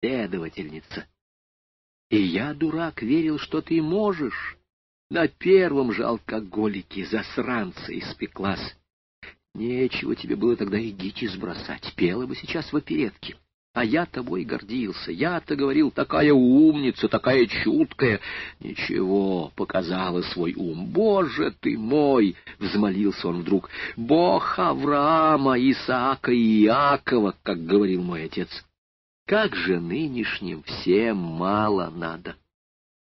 следовательница. И я, дурак, верил, что ты можешь. На первом же алкоголике засранца испеклась. Нечего тебе было тогда и гитис бросать, пела бы сейчас в оперетке. А я тобой гордился, я-то говорил, такая умница, такая чуткая. Ничего, показала свой ум. Боже ты мой! — взмолился он вдруг. Бог Авраама, Исаака и Иакова, как говорил мой отец. Как же нынешним всем мало надо.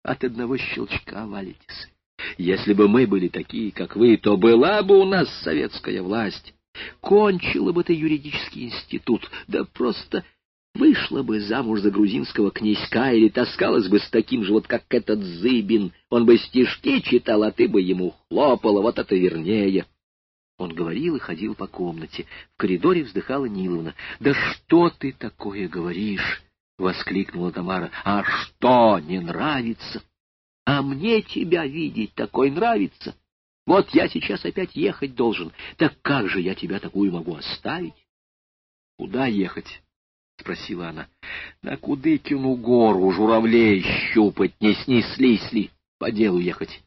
От одного щелчка валитесь. Если бы мы были такие, как вы, то была бы у нас советская власть. Кончила бы ты юридический институт, да просто Вышла бы замуж за грузинского князька или таскалась бы с таким же, вот как этот Зыбин. Он бы стишки читал, а ты бы ему хлопала, вот это вернее. Он говорил и ходил по комнате. В коридоре вздыхала Ниловна. — Да что ты такое говоришь? — воскликнула Тамара. — А что, не нравится? А мне тебя видеть такой нравится. Вот я сейчас опять ехать должен. Так как же я тебя такую могу оставить? — Куда ехать? — спросила она. — На Кудыкину гору журавлей щупать, не снеслись ли, по делу ехать.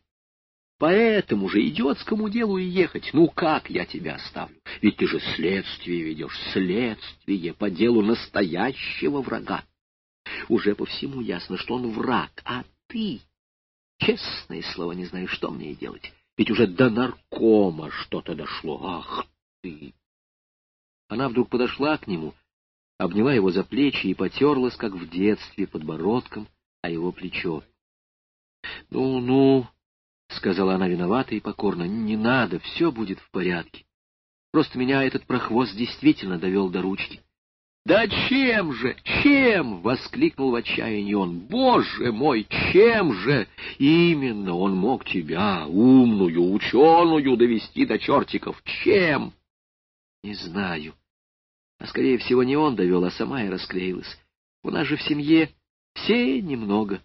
По этому же идиотскому делу и ехать. Ну, как я тебя оставлю? Ведь ты же следствие ведешь, следствие по делу настоящего врага. Уже по всему ясно, что он враг, а ты... Честное слово, не знаю, что мне делать. Ведь уже до наркома что-то дошло. Ах ты! Она вдруг подошла к нему обняла его за плечи и потерлась, как в детстве, подбородком, а его плечо. — Ну, ну, — сказала она виновата и покорно, — не надо, все будет в порядке. Просто меня этот прохвост действительно довел до ручки. — Да чем же, чем? — воскликнул в отчаянии он. — Боже мой, чем же? Именно он мог тебя, умную, ученую, довести до чертиков. Чем? — Не знаю, а, скорее всего, не он довел, а сама и расклеилась. У нас же в семье все немного.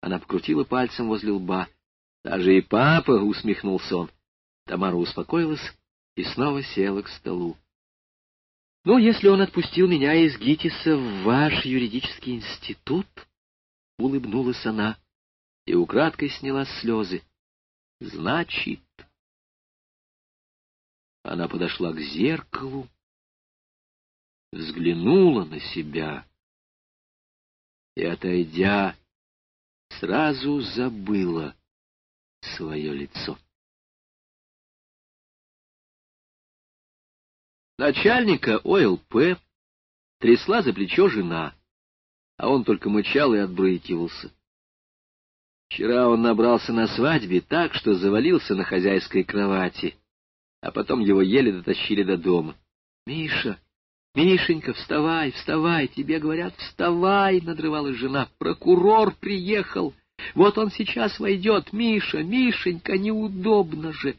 Она покрутила пальцем возле лба. Даже и папа, — усмехнулся он. Тамара успокоилась и снова села к столу. — Ну, если он отпустил меня из ГИТИСа в ваш юридический институт, — улыбнулась она и украдкой сняла слезы, — значит... Она подошла к зеркалу взглянула на себя и, отойдя, сразу забыла свое лицо. Начальника ОЛП трясла за плечо жена, а он только мычал и отбрыкивался. Вчера он набрался на свадьбе так, что завалился на хозяйской кровати, а потом его еле дотащили до дома. — Миша! Мишенька, вставай, вставай, тебе говорят, вставай, надрывалась жена. Прокурор приехал. Вот он сейчас войдет. Миша, Мишенька, неудобно же.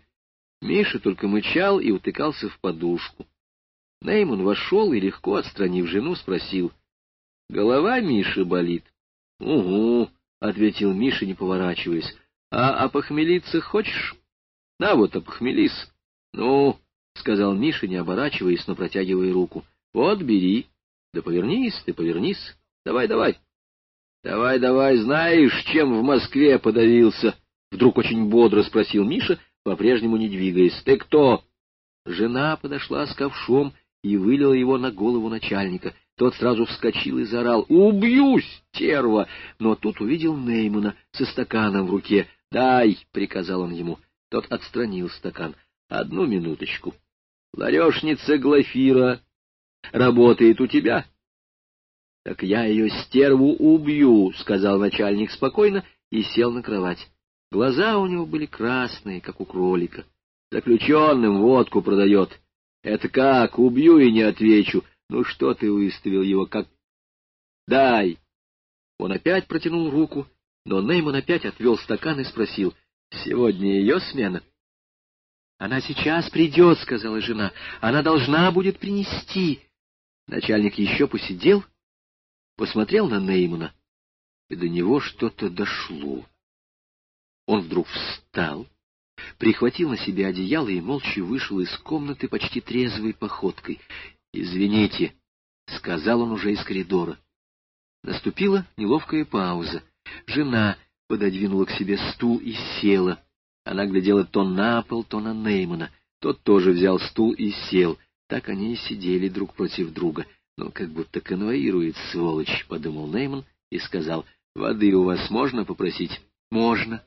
Миша только мычал и утыкался в подушку. Нейман вошел и, легко отстранив жену, спросил. — Голова Миши болит? — Угу, — ответил Миша, не поворачиваясь. — А опохмелиться хочешь? — На вот, опохмелись. — Ну, — сказал Миша, не оборачиваясь, но протягивая руку. Вот, бери. Да повернись ты, повернись. Давай, давай. Давай, давай, знаешь, чем в Москве подавился? Вдруг очень бодро спросил Миша, по-прежнему не двигаясь. Ты кто? Жена подошла с ковшом и вылила его на голову начальника. Тот сразу вскочил и заорал «Убьюсь, терва!» Но тут увидел Неймана со стаканом в руке. «Дай!» — приказал он ему. Тот отстранил стакан. «Одну минуточку. Ларешница Глафира работает у тебя. — Так я ее стерву убью, — сказал начальник спокойно и сел на кровать. Глаза у него были красные, как у кролика. Заключенным водку продает. Это как, убью и не отвечу. Ну что ты выставил его, как... Дай! Он опять протянул руку, но Нейман опять отвел стакан и спросил. — Сегодня ее смена? — Она сейчас придет, — сказала жена. — Она должна будет принести. Начальник еще посидел, посмотрел на Неймана, и до него что-то дошло. Он вдруг встал, прихватил на себя одеяло и молча вышел из комнаты почти трезвой походкой. «Извините», — сказал он уже из коридора. Наступила неловкая пауза. Жена пододвинула к себе стул и села. Она глядела то на пол, то на Неймана. Тот тоже взял стул и сел. Так они и сидели друг против друга. Он как будто конвоирует, сволочь, — подумал Нейман и сказал, — воды у вас можно попросить? — Можно,